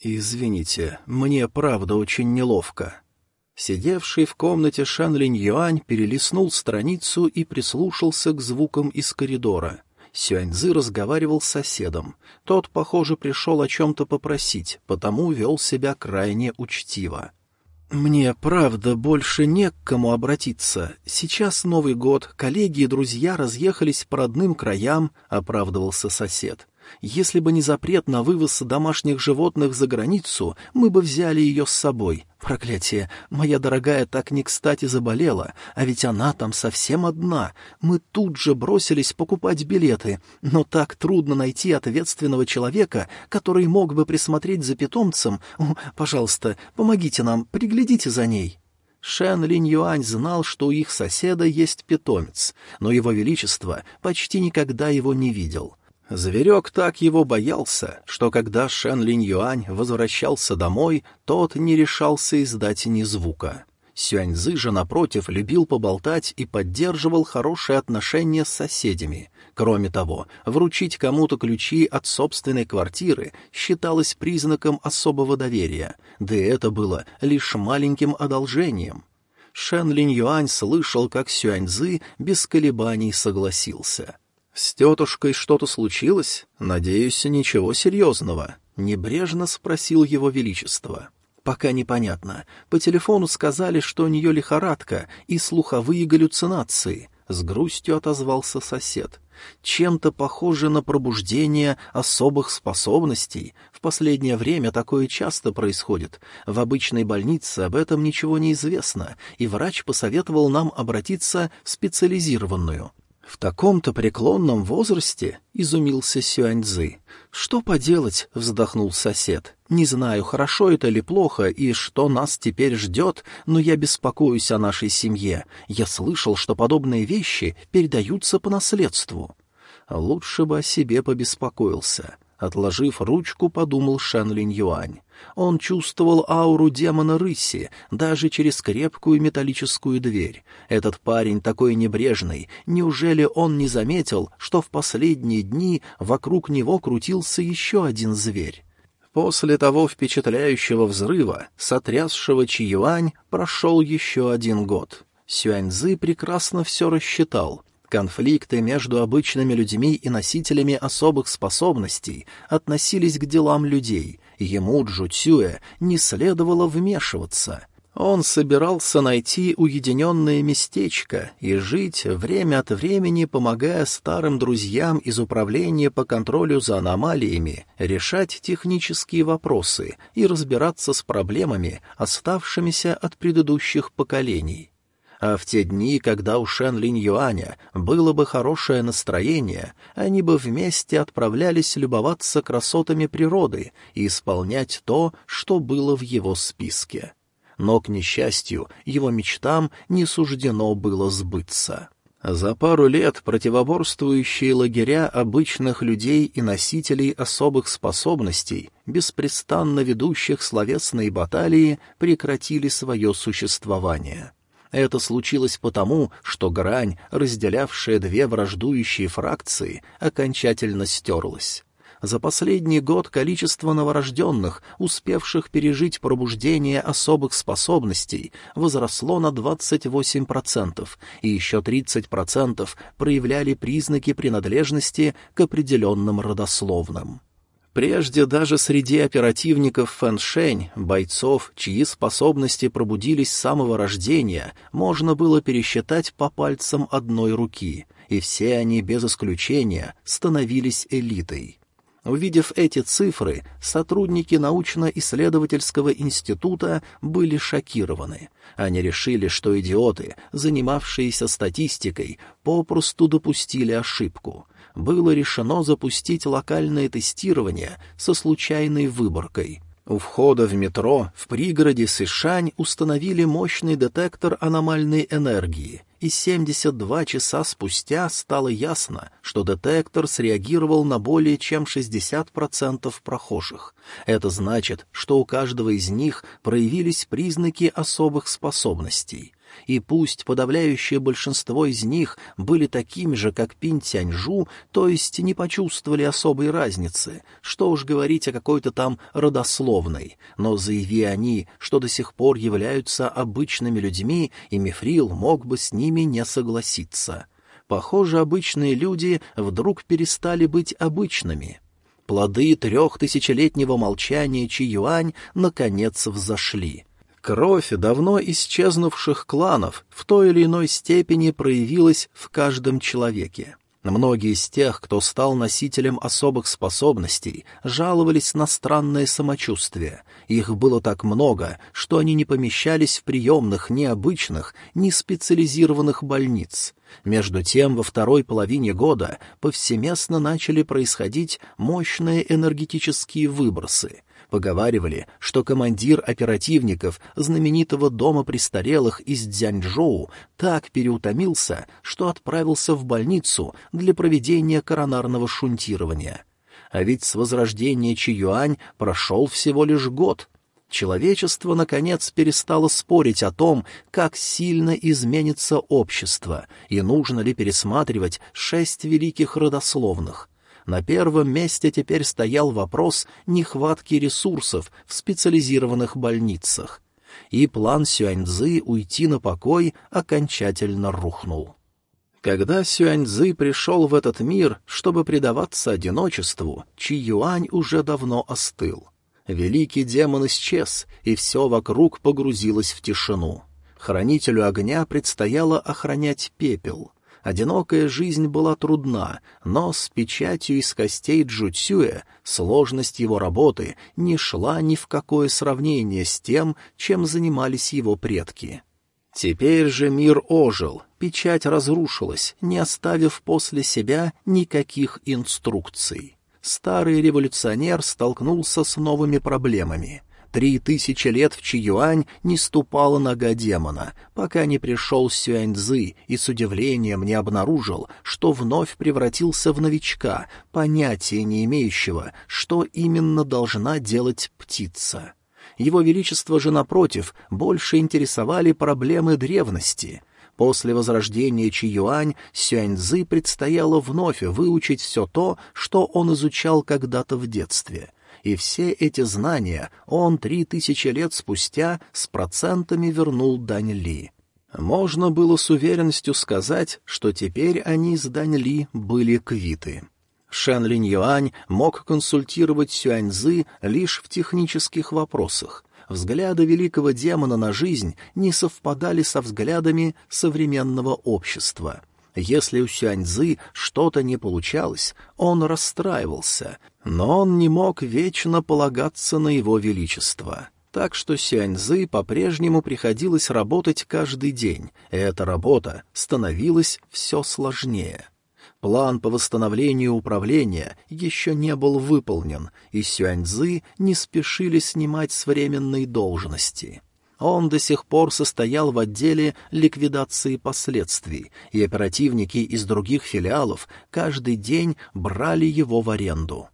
«Извините, мне правда очень неловко». Сидевший в комнате Шан Линь Юань перелистнул страницу и прислушался к звукам из коридора. Сюаньзы разговаривал с соседом. Тот, похоже, пришел о чем-то попросить, потому вел себя крайне учтиво. «Мне, правда, больше не к кому обратиться. Сейчас Новый год, коллеги и друзья разъехались по родным краям», — оправдывался сосед. Если бы не запрет на вывоз домашних животных за границу, мы бы взяли ее с собой. Проклятие, моя дорогая так не кстати заболела, а ведь она там совсем одна. Мы тут же бросились покупать билеты, но так трудно найти ответственного человека, который мог бы присмотреть за питомцем. Пожалуйста, помогите нам, приглядите за ней». Шен Линь Юань знал, что у их соседа есть питомец, но его величество почти никогда его не видел — Зверек так его боялся, что когда Шен Линь Юань возвращался домой, тот не решался издать ни звука. Сюаньзы же, напротив, любил поболтать и поддерживал хорошие отношения с соседями. Кроме того, вручить кому-то ключи от собственной квартиры считалось признаком особого доверия, да и это было лишь маленьким одолжением. Шен Линь Юань слышал, как Сюаньзы без колебаний согласился — «С тетушкой что-то случилось? Надеюсь, ничего серьезного?» — небрежно спросил его величество. «Пока непонятно. По телефону сказали, что у нее лихорадка и слуховые галлюцинации», — с грустью отозвался сосед. «Чем-то похоже на пробуждение особых способностей. В последнее время такое часто происходит. В обычной больнице об этом ничего не известно, и врач посоветовал нам обратиться в специализированную. «В таком-то преклонном возрасте?» — изумился Сюаньцзы. «Что поделать?» — вздохнул сосед. «Не знаю, хорошо это или плохо, и что нас теперь ждет, но я беспокоюсь о нашей семье. Я слышал, что подобные вещи передаются по наследству». Лучше бы о себе побеспокоился. Отложив ручку, подумал Шан Линь Юань. Он чувствовал ауру демона рыси даже через крепкую металлическую дверь. Этот парень такой небрежный, неужели он не заметил, что в последние дни вокруг него крутился еще один зверь? После того впечатляющего взрыва, сотрясшего Чиюань, прошел еще один год. Сюаньзы прекрасно все рассчитал — Конфликты между обычными людьми и носителями особых способностей относились к делам людей, и ему, Джуцюэ, не следовало вмешиваться. Он собирался найти уединенное местечко и жить время от времени, помогая старым друзьям из управления по контролю за аномалиями решать технические вопросы и разбираться с проблемами, оставшимися от предыдущих поколений. А в те дни, когда у Шен Линь Юаня было бы хорошее настроение, они бы вместе отправлялись любоваться красотами природы и исполнять то, что было в его списке. Но, к несчастью, его мечтам не суждено было сбыться. За пару лет противоборствующие лагеря обычных людей и носителей особых способностей, беспрестанно ведущих словесные баталии, прекратили свое существование. Это случилось потому, что грань, разделявшая две враждующие фракции, окончательно стерлась. За последний год количество новорожденных, успевших пережить пробуждение особых способностей, возросло на 28%, и еще 30% проявляли признаки принадлежности к определенным родословным. Прежде даже среди оперативников фэншень, бойцов, чьи способности пробудились с самого рождения, можно было пересчитать по пальцам одной руки, и все они без исключения становились элитой. Увидев эти цифры, сотрудники научно-исследовательского института были шокированы. Они решили, что идиоты, занимавшиеся статистикой, попросту допустили ошибку — было решено запустить локальное тестирование со случайной выборкой. У входа в метро в пригороде Сышань установили мощный детектор аномальной энергии, и 72 часа спустя стало ясно, что детектор среагировал на более чем 60% прохожих. Это значит, что у каждого из них проявились признаки особых способностей — И пусть подавляющее большинство из них были такими же, как Пинь Тяньжу, то есть не почувствовали особой разницы, что уж говорить о какой-то там родословной, но заяви они, что до сих пор являются обычными людьми, и Мифрил мог бы с ними не согласиться. Похоже, обычные люди вдруг перестали быть обычными. Плоды трехтысячелетнего молчания Чи-Юань наконец взошли — Кровь давно исчезнувших кланов в той или иной степени проявилась в каждом человеке. Многие из тех, кто стал носителем особых способностей, жаловались на странное самочувствие. Их было так много, что они не помещались в приемных ни обычных, ни специализированных больниц. Между тем, во второй половине года повсеместно начали происходить мощные энергетические выбросы. Поговаривали, что командир оперативников знаменитого дома престарелых из Дзяньчжоу так переутомился, что отправился в больницу для проведения коронарного шунтирования. А ведь с возрождения Чиюань прошел всего лишь год. Человечество, наконец, перестало спорить о том, как сильно изменится общество и нужно ли пересматривать шесть великих родословных — на первом месте теперь стоял вопрос нехватки ресурсов в специализированных больницах. И план Сюаньзы уйти на покой окончательно рухнул. Когда Сюаньзы пришел в этот мир, чтобы предаваться одиночеству, Чи Юань уже давно остыл. Великий демон исчез, и все вокруг погрузилось в тишину. Хранителю огня предстояло охранять пепел — Одинокая жизнь была трудна, но с печатью из костей Джуцюя сложность его работы не шла ни в какое сравнение с тем, чем занимались его предки. Теперь же мир ожил, печать разрушилась, не оставив после себя никаких инструкций. Старый революционер столкнулся с новыми проблемами. Три тысячи лет в Чиюань не ступала нога демона, пока не пришел Сюаньцзы и с удивлением не обнаружил, что вновь превратился в новичка, понятия не имеющего, что именно должна делать птица. Его Величество же, напротив, больше интересовали проблемы древности — После возрождения Чиюань Сюаньзы предстояло вновь выучить все то, что он изучал когда-то в детстве и все эти знания он три тысячи лет спустя с процентами вернул Дань Ли. Можно было с уверенностью сказать, что теперь они с Дань Ли были квиты. Шэн Линь Юань мог консультировать Сюаньзы лишь в технических вопросах. Взгляды великого демона на жизнь не совпадали со взглядами современного общества — если у Сюаньзы что-то не получалось, он расстраивался, но он не мог вечно полагаться на его величество. Так что Сюаньзы по-прежнему приходилось работать каждый день, и эта работа становилась все сложнее. План по восстановлению управления еще не был выполнен, и Сюаньзы не спешили снимать с временной должности. Он до сих пор состоял в отделе ликвидации последствий, и оперативники из других филиалов каждый день брали его в аренду.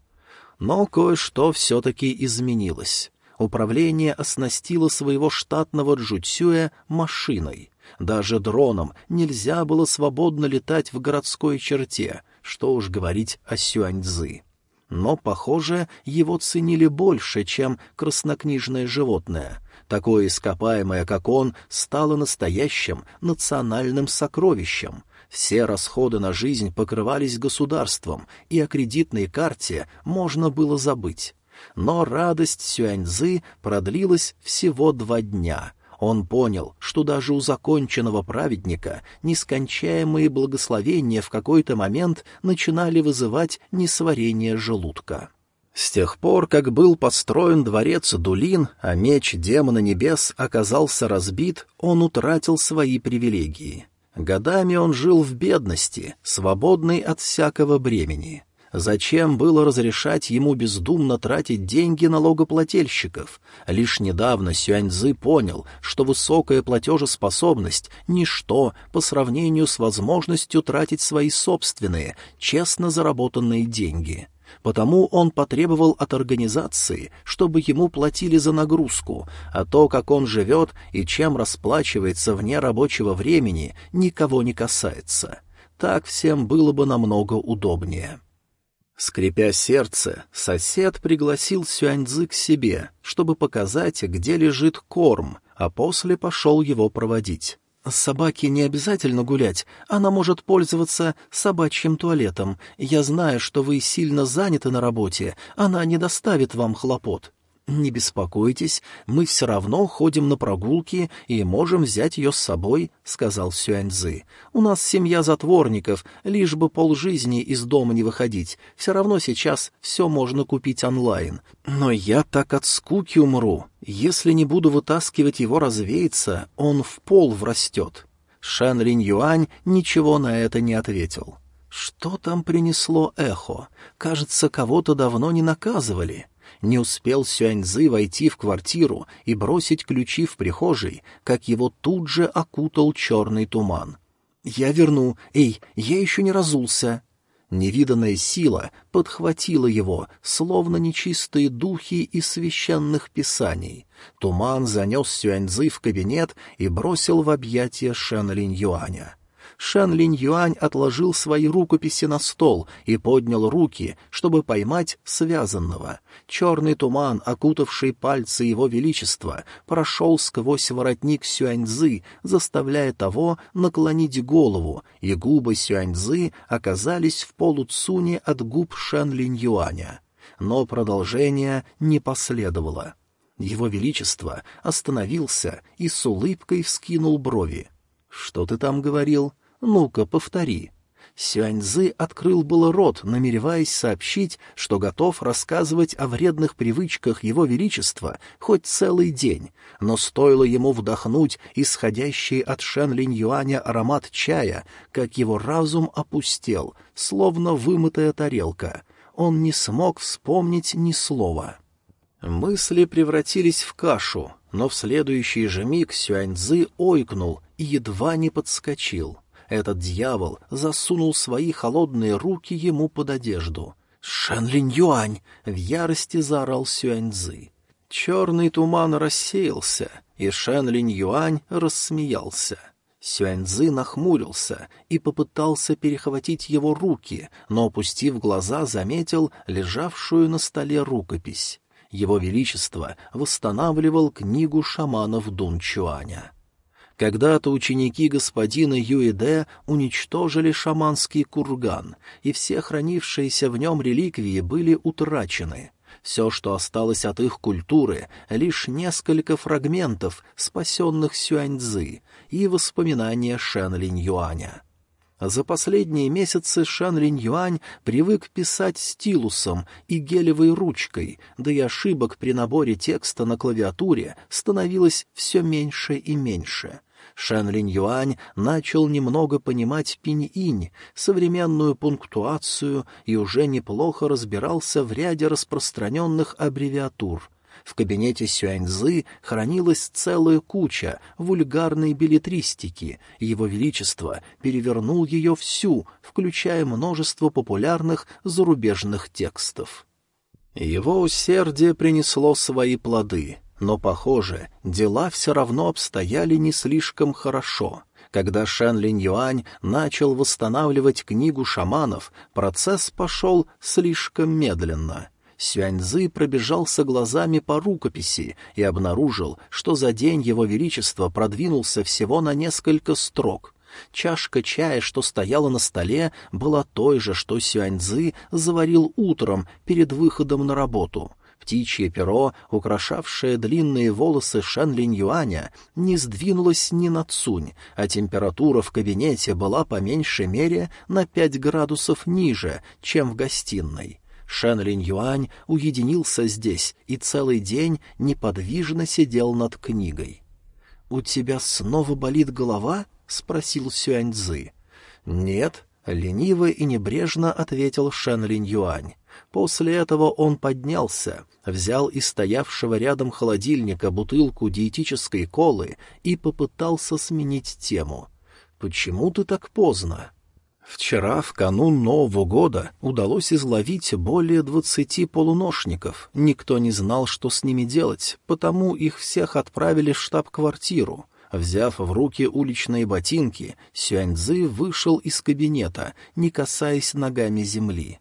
Но кое-что все-таки изменилось. Управление оснастило своего штатного Джуцюя машиной. Даже дроном нельзя было свободно летать в городской черте, что уж говорить о Сюаньцзы. Но, похоже, его ценили больше, чем краснокнижное животное — Такое ископаемое, как он, стало настоящим национальным сокровищем. Все расходы на жизнь покрывались государством, и о кредитной карте можно было забыть. Но радость Сюаньзы продлилась всего два дня. Он понял, что даже у законченного праведника нескончаемые благословения в какой-то момент начинали вызывать несварение желудка. С тех пор, как был построен дворец Дулин, а меч демона небес оказался разбит, он утратил свои привилегии. Годами он жил в бедности, свободный от всякого бремени. Зачем было разрешать ему бездумно тратить деньги налогоплательщиков? Лишь недавно Сюаньзы понял, что высокая платежеспособность — ничто по сравнению с возможностью тратить свои собственные, честно заработанные деньги — потому он потребовал от организации, чтобы ему платили за нагрузку, а то, как он живет и чем расплачивается вне рабочего времени, никого не касается. Так всем было бы намного удобнее. Скрипя сердце, сосед пригласил Сюаньзы к себе, чтобы показать, где лежит корм, а после пошел его проводить. «Собаке не обязательно гулять, она может пользоваться собачьим туалетом. Я знаю, что вы сильно заняты на работе, она не доставит вам хлопот». «Не беспокойтесь, мы все равно ходим на прогулки и можем взять ее с собой», — сказал Сюаньзы. «У нас семья затворников, лишь бы полжизни из дома не выходить. Все равно сейчас все можно купить онлайн. Но я так от скуки умру. Если не буду вытаскивать его развеяться, он в пол врастет». Шэн Линь Юань ничего на это не ответил. Что там принесло эхо? Кажется, кого-то давно не наказывали. Не успел Сюаньзы войти в квартиру и бросить ключи в прихожей, как его тут же окутал черный туман. «Я верну! Эй, я еще не разулся!» Невиданная сила подхватила его, словно нечистые духи из священных писаний. Туман занес Сюаньзы в кабинет и бросил в объятия Шэн Линь Юаня. Шан Линь Юань отложил свои рукописи на стол и поднял руки, чтобы поймать связанного. Черный туман, окутавший пальцы его величества, прошел сквозь воротник Сюаньзы, заставляя того наклонить голову, и губы Сюаньзы оказались в полуцуне от губ Шан Линь Юаня. Но продолжение не последовало. Его Величество остановился и с улыбкой вскинул брови. «Что ты там говорил?» «Ну-ка, повтори». Сюаньзы открыл было рот, намереваясь сообщить, что готов рассказывать о вредных привычках его величества хоть целый день, но стоило ему вдохнуть исходящий от Шен Юаня аромат чая, как его разум опустел, словно вымытая тарелка. Он не смог вспомнить ни слова. Мысли превратились в кашу, но в следующий же миг Сюаньзы ойкнул и едва не подскочил. Этот дьявол засунул свои холодные руки ему под одежду. «Шэн Линь Юань!» — в ярости заорал Сюаньзы. Черный туман рассеялся, и Шэн Линь Юань рассмеялся. Сюаньзы нахмурился и попытался перехватить его руки, но, опустив глаза, заметил лежавшую на столе рукопись. Его Величество восстанавливал книгу шаманов Дун Чуаня. Когда-то ученики господина Юэде уничтожили шаманский курган, и все хранившиеся в нем реликвии были утрачены. Все, что осталось от их культуры, лишь несколько фрагментов, спасенных Сюаньцзы, и воспоминания Шэн Линь Юаня. За последние месяцы Шан Линь Юань привык писать стилусом и гелевой ручкой, да и ошибок при наборе текста на клавиатуре становилось все меньше и меньше — Шэн Линь Юань начал немного понимать пинь-инь, современную пунктуацию и уже неплохо разбирался в ряде распространенных аббревиатур. В кабинете Сюаньзы хранилась целая куча вульгарной билетристики, его величество перевернул ее всю, включая множество популярных зарубежных текстов. Его усердие принесло свои плоды — но, похоже, дела все равно обстояли не слишком хорошо. Когда Шэн Линь Юань начал восстанавливать книгу шаманов, процесс пошел слишком медленно. Сюаньзы пробежался глазами по рукописи и обнаружил, что за день его величество продвинулся всего на несколько строк. Чашка чая, что стояла на столе, была той же, что Сюаньзы заварил утром перед выходом на работу — Птичье перо, украшавшее длинные волосы Шэн Линь Юаня, не сдвинулось ни на цунь, а температура в кабинете была по меньшей мере на пять градусов ниже, чем в гостиной. Шэн Линь Юань уединился здесь и целый день неподвижно сидел над книгой. «У тебя снова болит голова?» — спросил Сюаньцзы. «Нет», — лениво и небрежно ответил Шэн Линь Юань. После этого он поднялся, взял из стоявшего рядом холодильника бутылку диетической колы и попытался сменить тему. «Почему ты так поздно?» Вчера, в канун Нового года, удалось изловить более двадцати полуношников. Никто не знал, что с ними делать, потому их всех отправили в штаб-квартиру. Взяв в руки уличные ботинки, Сюаньзы вышел из кабинета, не касаясь ногами земли.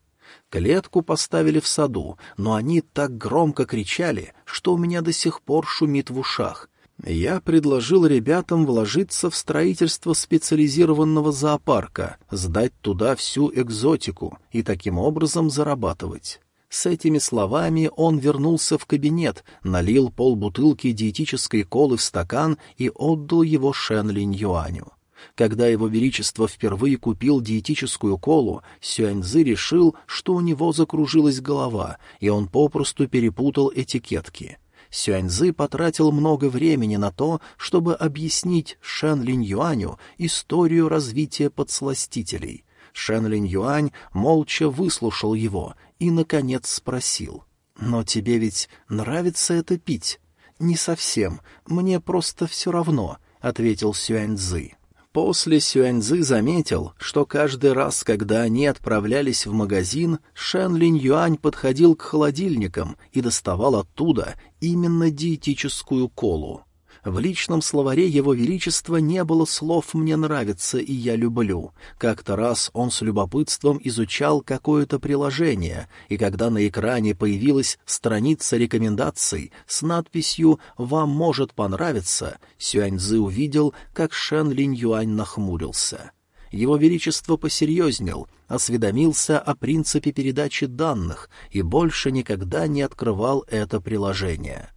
Клетку поставили в саду, но они так громко кричали, что у меня до сих пор шумит в ушах, я предложил ребятам вложиться в строительство специализированного зоопарка, сдать туда всю экзотику и таким образом зарабатывать. С этими словами он вернулся в кабинет, налил полбутылки диетической колы в стакан и отдал его Шен Линь Юаню. Когда его величество впервые купил диетическую колу, Сюаньзы решил, что у него закружилась голова, и он попросту перепутал этикетки. Сюаньзы потратил много времени на то, чтобы объяснить Шэн Линь Юаню историю развития подсластителей. Шэн Линь Юань молча выслушал его и, наконец, спросил. «Но тебе ведь нравится это пить?» «Не совсем. Мне просто все равно», — ответил Сюаньзы. После Сюаньзы заметил, что каждый раз, когда они отправлялись в магазин, Шэн Линь Юань подходил к холодильникам и доставал оттуда именно диетическую колу. В личном словаре Его Величества не было слов «мне нравится» и «я люблю». Как-то раз он с любопытством изучал какое-то приложение, и когда на экране появилась страница рекомендаций с надписью «Вам может понравиться», Сюаньзы увидел, как Шен Линь Юань нахмурился. Его Величество посерьезнел, осведомился о принципе передачи данных и больше никогда не открывал это приложение.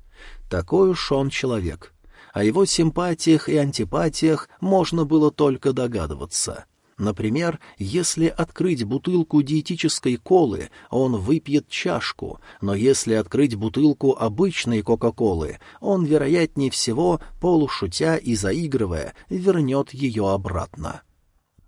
Такой уж он человек. О его симпатиях и антипатиях можно было только догадываться. Например, если открыть бутылку диетической колы, он выпьет чашку, но если открыть бутылку обычной Кока-Колы, он, вероятнее всего, полушутя и заигрывая, вернет ее обратно.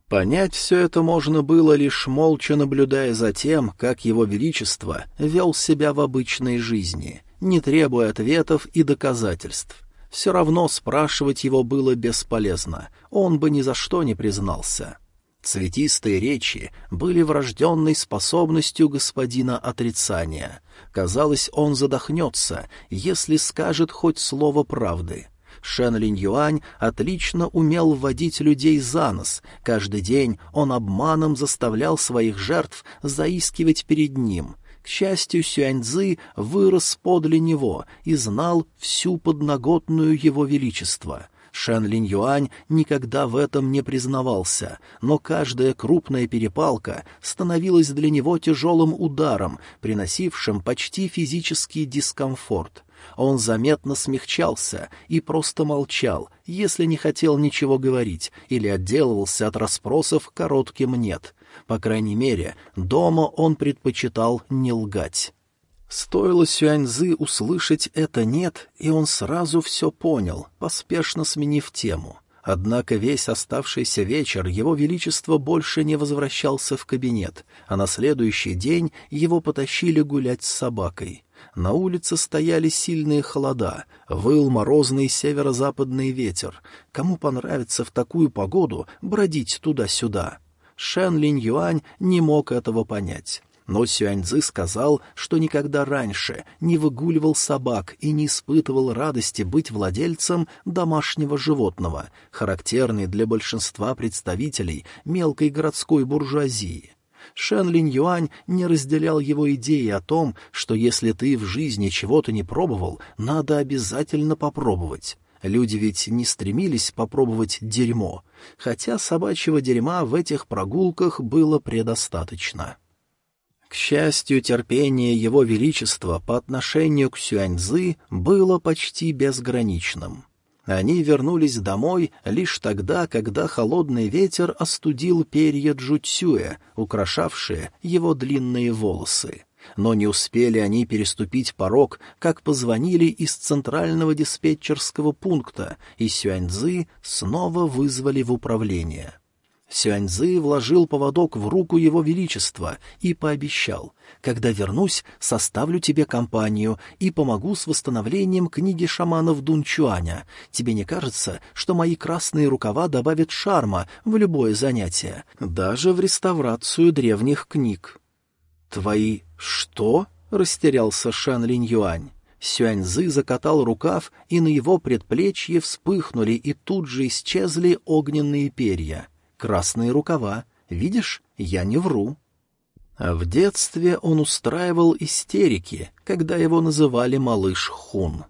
Понять все это можно было, лишь молча наблюдая за тем, как его величество вел себя в обычной жизни, не требуя ответов и доказательств. Все равно спрашивать его было бесполезно, он бы ни за что не признался. Цветистые речи были врожденной способностью господина отрицания. Казалось, он задохнется, если скажет хоть слово правды. Шен Линь Юань отлично умел вводить людей за нос. Каждый день он обманом заставлял своих жертв заискивать перед ним — к счастью, Сюаньцзы вырос подле него и знал всю подноготную его величества. Шэн Линь Юань никогда в этом не признавался, но каждая крупная перепалка становилась для него тяжелым ударом, приносившим почти физический дискомфорт. Он заметно смягчался и просто молчал, если не хотел ничего говорить или отделывался от расспросов коротким «нет». По крайней мере, дома он предпочитал не лгать. Стоило Сюаньзы услышать это «нет», и он сразу все понял, поспешно сменив тему. Однако весь оставшийся вечер его величество больше не возвращался в кабинет, а на следующий день его потащили гулять с собакой. На улице стояли сильные холода, выл морозный северо-западный ветер. Кому понравится в такую погоду бродить туда-сюда? Шэн Линь Юань не мог этого понять. Но Сюаньцзы сказал, что никогда раньше не выгуливал собак и не испытывал радости быть владельцем домашнего животного, характерной для большинства представителей мелкой городской буржуазии. Шэн Линь Юань не разделял его идеи о том, что если ты в жизни чего-то не пробовал, надо обязательно попробовать. Люди ведь не стремились попробовать дерьмо, хотя собачьего дерьма в этих прогулках было предостаточно. К счастью, терпение Его Величества по отношению к Сюаньзы было почти безграничным. Они вернулись домой лишь тогда, когда холодный ветер остудил перья Джуцюя, украшавшие его длинные волосы. Но не успели они переступить порог, как позвонили из центрального диспетчерского пункта, и Сюаньзы снова вызвали в управление. Сюаньзы вложил поводок в руку его величества и пообещал, «Когда вернусь, составлю тебе компанию и помогу с восстановлением книги шаманов Дунчуаня. Тебе не кажется, что мои красные рукава добавят шарма в любое занятие, даже в реставрацию древних книг?» «Твои что?» — растерялся Шан Линь Юань. Сюаньзы закатал рукав, и на его предплечье вспыхнули и тут же исчезли огненные перья. Красные рукава. Видишь, я не вру. В детстве он устраивал истерики, когда его называли малыш Хун.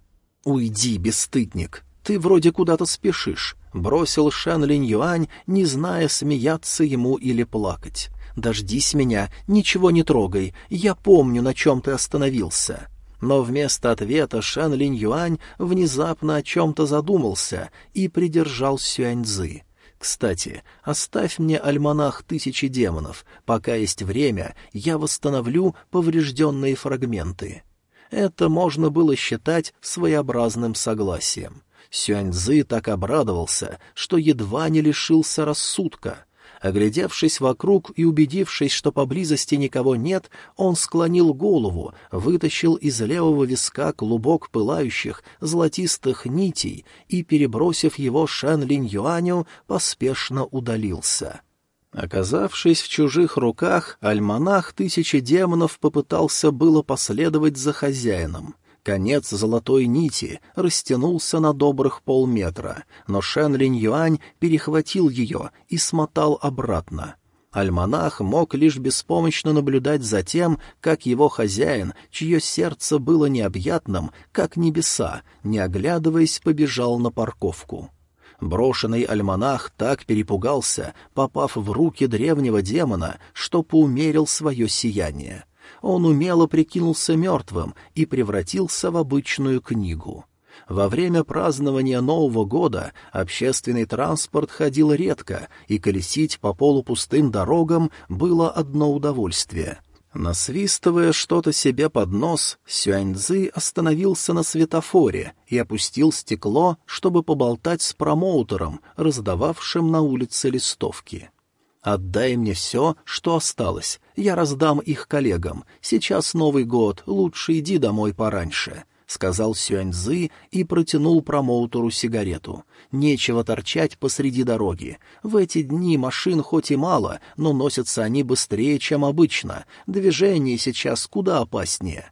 «Уйди, бесстыдник, ты вроде куда-то спешишь», — бросил Шэн Линь Юань, не зная, смеяться ему или плакать. «Дождись меня, ничего не трогай, я помню, на чем ты остановился». Но вместо ответа Шэн Линь Юань внезапно о чем-то задумался и придержал Сюаньзы. «Кстати, оставь мне альманах тысячи демонов. Пока есть время, я восстановлю поврежденные фрагменты». Это можно было считать своеобразным согласием. Сюаньзы так обрадовался, что едва не лишился рассудка. Оглядевшись вокруг и убедившись, что поблизости никого нет, он склонил голову, вытащил из левого виска клубок пылающих золотистых нитей и, перебросив его Шэн Линь Юаню, поспешно удалился. Оказавшись в чужих руках, альманах тысячи демонов попытался было последовать за хозяином — Конец золотой нити растянулся на добрых полметра, но Шен Линь Юань перехватил ее и смотал обратно. Альманах мог лишь беспомощно наблюдать за тем, как его хозяин, чье сердце было необъятным, как небеса, не оглядываясь, побежал на парковку. Брошенный альманах так перепугался, попав в руки древнего демона, что поумерил свое сияние — он умело прикинулся мертвым и превратился в обычную книгу. Во время празднования Нового года общественный транспорт ходил редко, и колесить по полупустым дорогам было одно удовольствие. Насвистывая что-то себе под нос, Сюаньцзы остановился на светофоре и опустил стекло, чтобы поболтать с промоутером, раздававшим на улице листовки. Отдай мне все, что осталось. Я раздам их коллегам. Сейчас Новый год, лучше иди домой пораньше», — сказал Сюаньзы и протянул промоутеру сигарету. «Нечего торчать посреди дороги. В эти дни машин хоть и мало, но носятся они быстрее, чем обычно. Движение сейчас куда опаснее».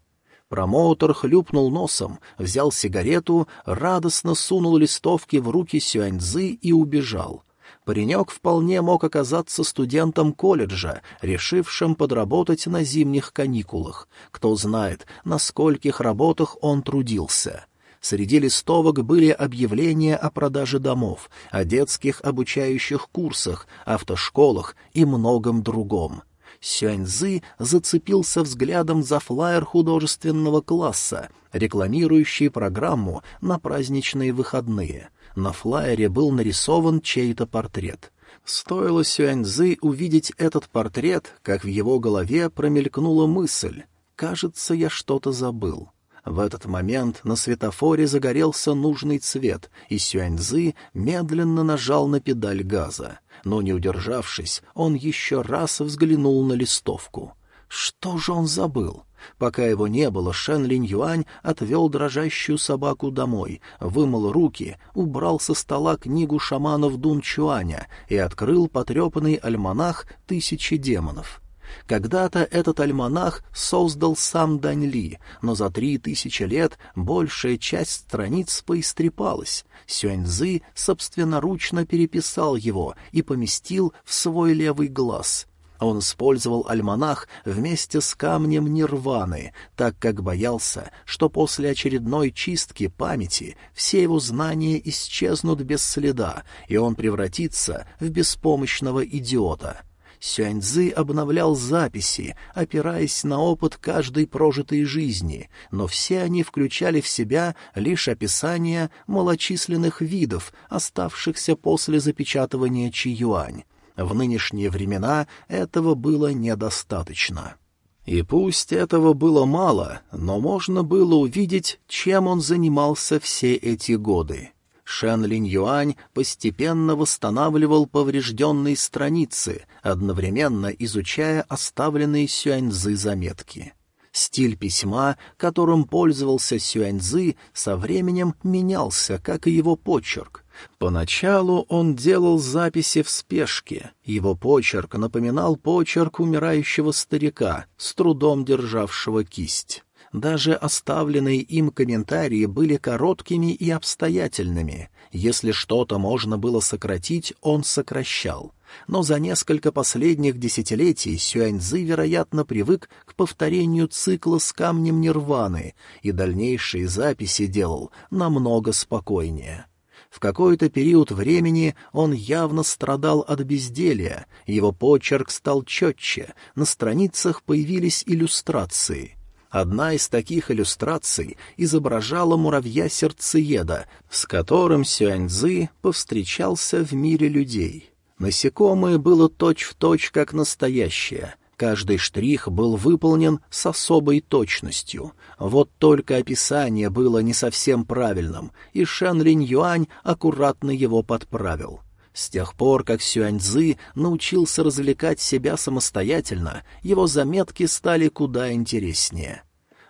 Промоутер хлюпнул носом, взял сигарету, радостно сунул листовки в руки Сюаньзы и убежал. Паренек вполне мог оказаться студентом колледжа, решившим подработать на зимних каникулах. Кто знает, на скольких работах он трудился. Среди листовок были объявления о продаже домов, о детских обучающих курсах, автошколах и многом другом. Сюаньзы зацепился взглядом за флаер художественного класса, рекламирующий программу на праздничные выходные. На флаере был нарисован чей-то портрет. Стоило Сюаньзы увидеть этот портрет, как в его голове промелькнула мысль «Кажется, я что-то забыл». В этот момент на светофоре загорелся нужный цвет, и Сюаньзы медленно нажал на педаль газа. Но, не удержавшись, он еще раз взглянул на листовку. Что же он забыл? Пока его не было, Шен Линь Юань отвел дрожащую собаку домой, вымыл руки, убрал со стола книгу шаманов Дун Чуаня и открыл потрепанный альманах «Тысячи демонов». Когда-то этот альманах создал сам Дань Ли, но за три тысячи лет большая часть страниц поистрепалась. Сюаньзы собственноручно переписал его и поместил в свой левый глаз — он использовал альманах вместе с камнем нирваны, так как боялся, что после очередной чистки памяти все его знания исчезнут без следа, и он превратится в беспомощного идиота. Сюаньзы обновлял записи, опираясь на опыт каждой прожитой жизни, но все они включали в себя лишь описание малочисленных видов, оставшихся после запечатывания Чиюань. В нынешние времена этого было недостаточно. И пусть этого было мало, но можно было увидеть, чем он занимался все эти годы. Шэн Линь Юань постепенно восстанавливал поврежденные страницы, одновременно изучая оставленные Сюаньзы заметки. Стиль письма, которым пользовался Сюаньзы, со временем менялся, как и его почерк. Поначалу он делал записи в спешке. Его почерк напоминал почерк умирающего старика, с трудом державшего кисть. Даже оставленные им комментарии были короткими и обстоятельными. Если что-то можно было сократить, он сокращал. Но за несколько последних десятилетий Сюаньзы, вероятно, привык к повторению цикла с камнем Нирваны и дальнейшие записи делал намного спокойнее. В какой-то период времени он явно страдал от безделия, его почерк стал четче, на страницах появились иллюстрации — Одна из таких иллюстраций изображала муравья-сердцееда, с которым Сюаньзы повстречался в мире людей. Насекомое было точь-в-точь точь как настоящее. Каждый штрих был выполнен с особой точностью. Вот только описание было не совсем правильным, и Шэн Линь Юань аккуратно его подправил. С тех пор, как Сюаньзы научился развлекать себя самостоятельно, его заметки стали куда интереснее.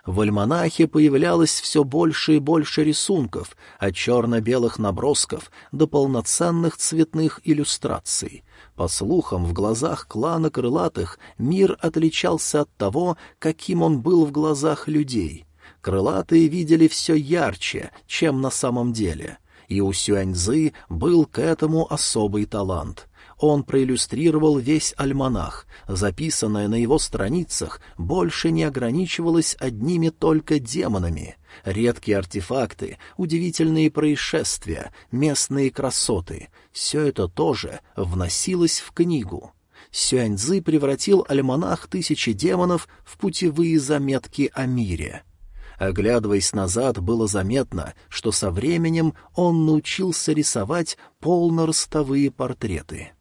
В альманахе появлялось все больше и больше рисунков, от черно-белых набросков до полноценных цветных иллюстраций. По слухам, в глазах клана крылатых мир отличался от того, каким он был в глазах людей. Крылатые видели все ярче, чем на самом деле. И у Сюаньзы был к этому особый талант — он проиллюстрировал весь альманах. Записанное на его страницах больше не ограничивалось одними только демонами. Редкие артефакты, удивительные происшествия, местные красоты — все это тоже вносилось в книгу. Сюаньзы превратил альманах «Тысячи демонов» в путевые заметки о мире. Оглядываясь назад, было заметно, что со временем он научился рисовать полноростовые портреты.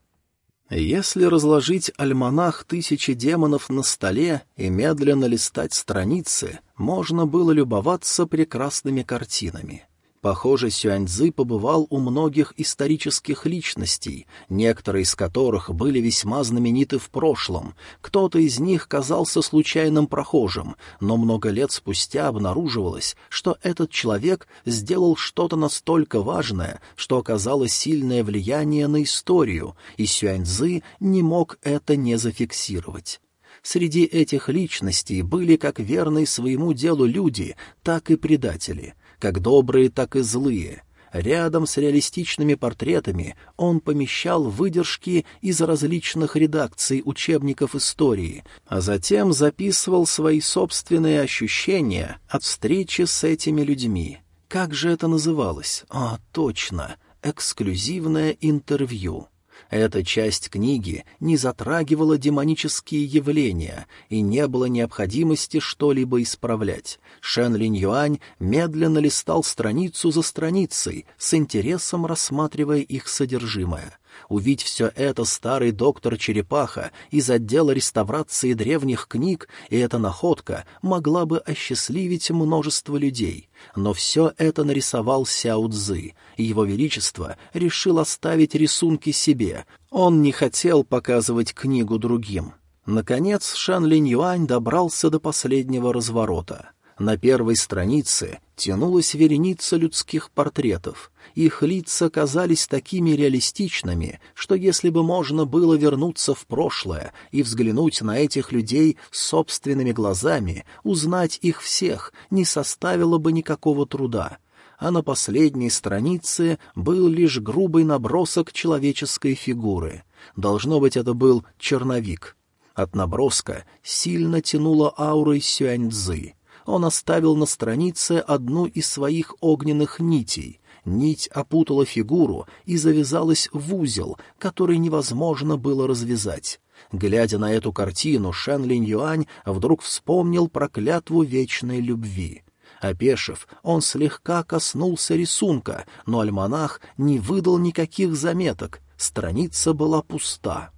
Если разложить альманах «Тысячи демонов» на столе и медленно листать страницы, можно было любоваться прекрасными картинами. Похоже, Сюаньзы побывал у многих исторических личностей, некоторые из которых были весьма знамениты в прошлом. Кто-то из них казался случайным прохожим, но много лет спустя обнаруживалось, что этот человек сделал что-то настолько важное, что оказало сильное влияние на историю, и Сюаньзы не мог это не зафиксировать. Среди этих личностей были как верные своему делу люди, так и предатели — как добрые, так и злые. Рядом с реалистичными портретами он помещал выдержки из различных редакций учебников истории, а затем записывал свои собственные ощущения от встречи с этими людьми. Как же это называлось? А, точно, эксклюзивное интервью. Эта часть книги не затрагивала демонические явления, и не было необходимости что-либо исправлять. Шен Линь Юань медленно листал страницу за страницей, с интересом рассматривая их содержимое. Увидеть все это старый доктор Черепаха из отдела реставрации древних книг, и эта находка могла бы осчастливить множество людей. Но все это нарисовал Сяо Цзы, и его величество решил оставить рисунки себе. Он не хотел показывать книгу другим. Наконец Шан Линь Юань добрался до последнего разворота. На первой странице тянулась вереница людских портретов. Их лица казались такими реалистичными, что если бы можно было вернуться в прошлое и взглянуть на этих людей собственными глазами, узнать их всех не составило бы никакого труда. А на последней странице был лишь грубый набросок человеческой фигуры. Должно быть, это был черновик. От наброска сильно тянуло аурой сюаньцзы он оставил на странице одну из своих огненных нитей. Нить опутала фигуру и завязалась в узел, который невозможно было развязать. Глядя на эту картину, Шэн Линь Юань вдруг вспомнил про клятву вечной любви. Опешив, он слегка коснулся рисунка, но альманах не выдал никаких заметок, страница была пуста.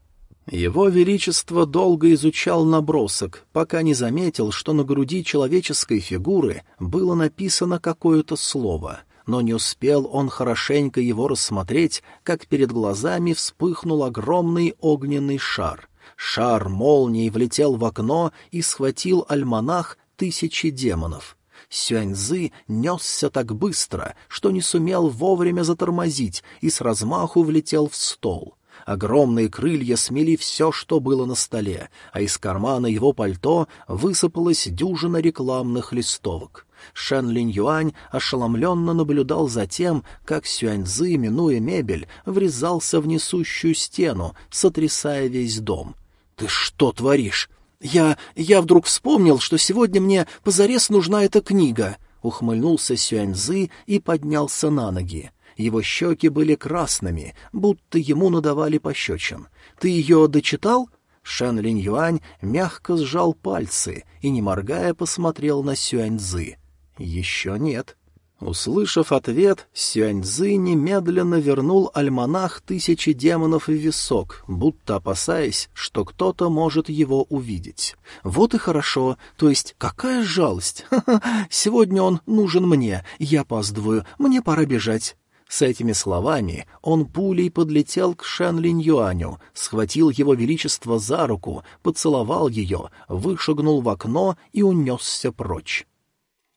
Его Величество долго изучал набросок, пока не заметил, что на груди человеческой фигуры было написано какое-то слово. но не успел он хорошенько его рассмотреть, как перед глазами вспыхнул огромный огненный шар. Шар молнией влетел в окно и схватил альманах тысячи демонов. Сюаньзы несся так быстро, что не сумел вовремя затормозить и с размаху влетел в стол. Огромные крылья смели все, что было на столе, а из кармана его пальто высыпалась дюжина рекламных листовок. Шэн Линь Юань ошеломленно наблюдал за тем, как Сюаньзы, минуя мебель, врезался в несущую стену, сотрясая весь дом. «Ты что творишь?» «Я... я вдруг вспомнил, что сегодня мне позарез нужна эта книга», — ухмыльнулся Сюаньзы и поднялся на ноги. Его щеки были красными, будто ему надавали пощечин. «Ты ее дочитал?» Шэн Линь Юань мягко сжал пальцы и, не моргая, посмотрел на Сюаньзы. «Еще нет». Услышав ответ, Сюаньзы немедленно вернул альманах «Тысячи демонов» в висок, будто опасаясь, что кто-то может его увидеть. «Вот и хорошо, то есть какая жалость! Ха-ха, сегодня он нужен мне, я опаздываю, мне пора бежать». С этими словами он пулей подлетел к Шэн Линь Юаню, схватил его величество за руку, поцеловал ее, вышагнул в окно и унесся прочь.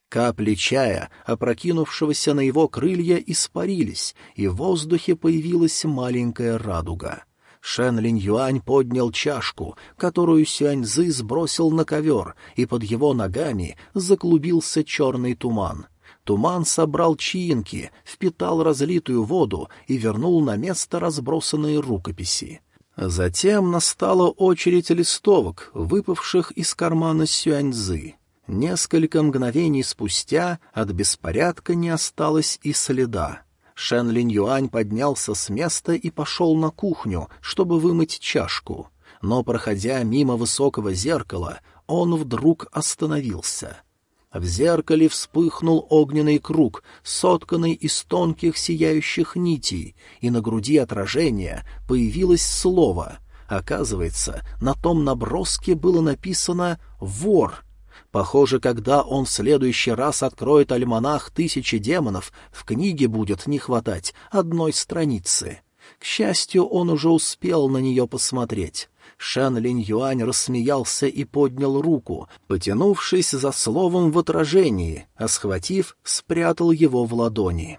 Капли чая, опрокинувшегося на его крылья, испарились, и в воздухе появилась маленькая радуга. Шен Линь Юань поднял чашку, которую Сюаньзы сбросил на ковер, и под его ногами заклубился черный туман. Туман собрал чаинки, впитал разлитую воду и вернул на место разбросанные рукописи. Затем настала очередь листовок, выпавших из кармана Сюаньзы. Несколько мгновений спустя от беспорядка не осталось и следа. Шен Линь Юань поднялся с места и пошел на кухню, чтобы вымыть чашку. Но, проходя мимо высокого зеркала, он вдруг остановился. В зеркале вспыхнул огненный круг, сотканный из тонких сияющих нитей, и на груди отражения появилось слово. Оказывается, на том наброске было написано «вор», Похоже, когда он в следующий раз откроет альманах «Тысячи демонов», в книге будет не хватать одной страницы. К счастью, он уже успел на нее посмотреть. Шан Линь Юань рассмеялся и поднял руку, потянувшись за словом в отражении, а схватив, спрятал его в ладони.